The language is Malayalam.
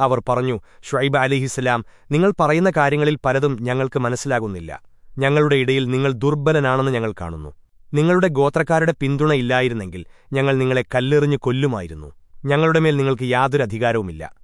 അവർ പറഞ്ഞു ഷുഐബ് അലിഹിസ്ലാം നിങ്ങൾ പറയുന്ന കാര്യങ്ങളിൽ പലതും ഞങ്ങൾക്ക് മനസ്സിലാകുന്നില്ല. ഞങ്ങളുടെ ഇടയിൽ നിങ്ങൾ ദുർബലനാണെന്ന് ഞങ്ങൾ കാണുന്നു. നിങ്ങളുടെ ഗോത്രക്കാരുടെ പിന്തുണയില്ലായിരുന്നെങ്കിൽ ഞങ്ങൾ നിങ്ങളെ കല്ലെറിഞ്ഞു കൊല്ലുമായിരുന്നു. ഞങ്ങളുടെ മേൽ നിങ്ങൾക്ക് യാതൊരു അധികാരവുമില്ല.